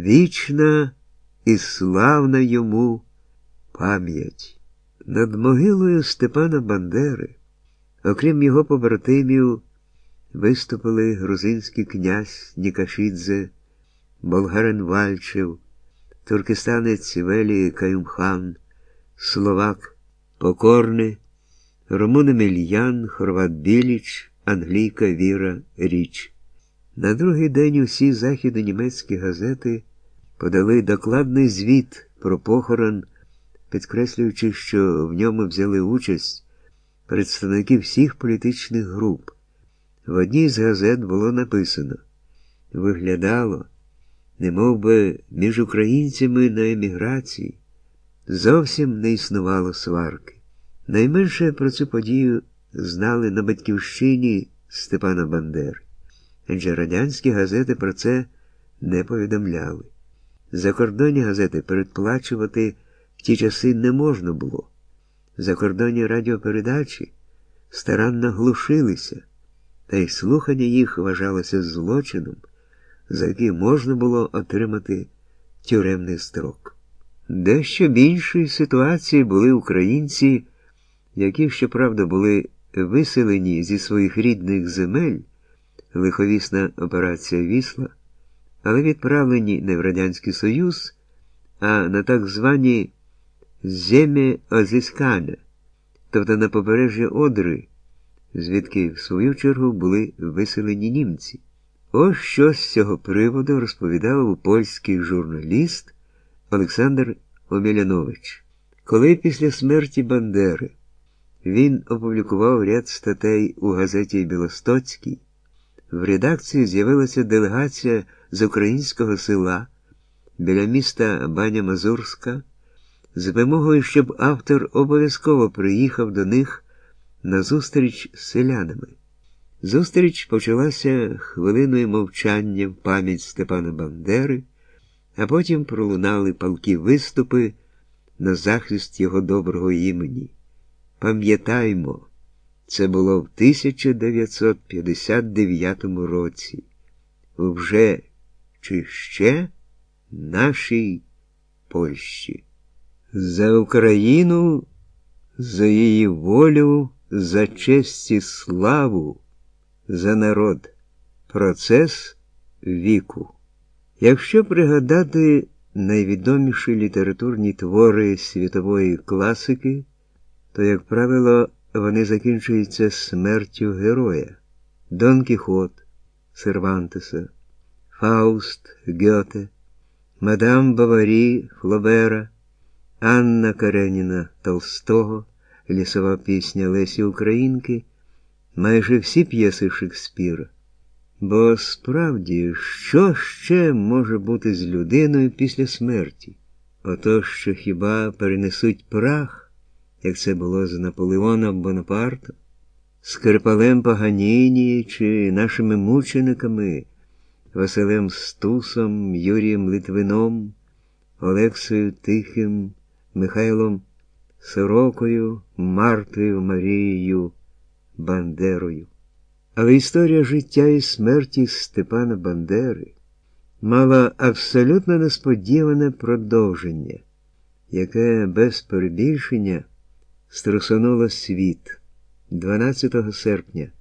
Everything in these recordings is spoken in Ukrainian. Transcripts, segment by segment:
Вічна і славна йому пам'ять. Над могилою Степана Бандери, окрім його побратимів, виступили грузинський князь Нікашідзе, болгарин Вальчев, туркестанець Велі Каюмхан, Словак Покорний, Румун Емельян, Хорват Біліч, Англійка Віра Річ. На другий день усі західно-німецькі газети подали докладний звіт про похорон, підкреслюючи, що в ньому взяли участь представники всіх політичних груп. В одній з газет було написано виглядало, немов би між українцями на еміграції зовсім не існувало сварки. Найменше про цю подію знали на батьківщині Степана Бандери, адже радянські газети про це не повідомляли. Закордонні газети передплачувати в ті часи не можна було. Закордонні радіопередачі старанно глушилися, та й слухання їх вважалося злочином, за який можна було отримати тюремний строк. Дещо в іншій ситуації були українці, які, щоправда, були виселені зі своїх рідних земель, лиховісна операція Вісла, але відправлені не в Радянський Союз, а на так звані земі Озіскаля, тобто на побережжя Одри, звідки, в свою чергу, були виселені німці. Ось що з цього приводу розповідав польський журналіст Олександр Омелянович. Коли після смерті Бандери він опублікував ряд статей у газеті Білостоцькій, в редакції з'явилася делегація з українського села біля міста Баня Мазурська з вимогою, щоб автор обов'язково приїхав до них на зустріч з селянами. Зустріч почалася хвилиною мовчання в пам'ять Степана Бандери, а потім пролунали палкі виступи на захист його доброго імені. Пам'ятаймо, це було в 1959 році, вже чи ще нашій Польщі. За Україну, за її волю, за честь і славу, за народ, процес віку. Якщо пригадати найвідоміші літературні твори світової класики, то, як правило, вони закінчуються смертю героя Дон Кіхот, Сервантеса, Фауст Гьоте, Мадам Баварі Флобера, Анна Кареніна Толстого, Лісова пісня Лесі Українки, майже всі п'єси Шекспіра. Бо справді, що ще може бути з людиною після смерті? Ото, що хіба перенесуть прах, як це було з Наполеоном Бонапартом, з Кирпалем Паганіні чи нашими мучениками, Василем Стусом, Юрієм Литвином, Олексою Тихим, Михайлом Сорокою, Мартою Марією, Бандерою. Але історія життя і смерті Степана Бандери мала абсолютно несподіване продовження, яке без перебільшення струсонуло світ 12 серпня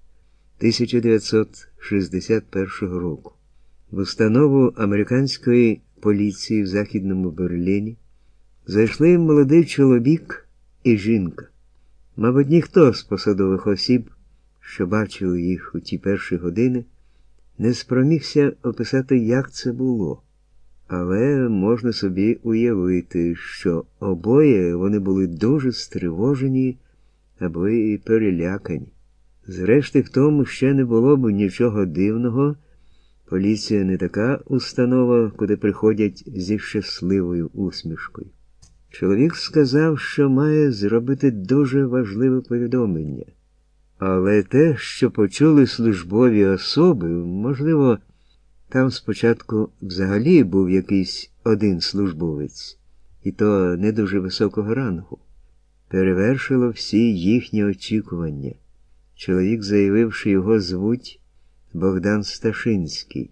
1961 року в установу американської поліції в Західному Берліні зайшли молодий чоловік і жінка. Мабуть, ніхто з посадових осіб що бачив їх у ті перші години, не спромігся описати, як це було. Але можна собі уявити, що обоє вони були дуже стривожені або і перелякані. Зрешти, в тому ще не було б нічого дивного. Поліція не така установа, куди приходять зі щасливою усмішкою. Чоловік сказав, що має зробити дуже важливе повідомлення. Але те, що почули службові особи, можливо, там спочатку взагалі був якийсь один службовець, і то не дуже високого рангу, перевершило всі їхні очікування. Чоловік, заявив, що його звуть Богдан Сташинський,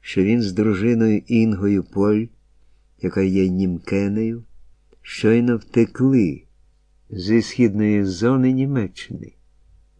що він з дружиною Інгою Поль, яка є німкенею, щойно втекли зі східної зони Німеччини.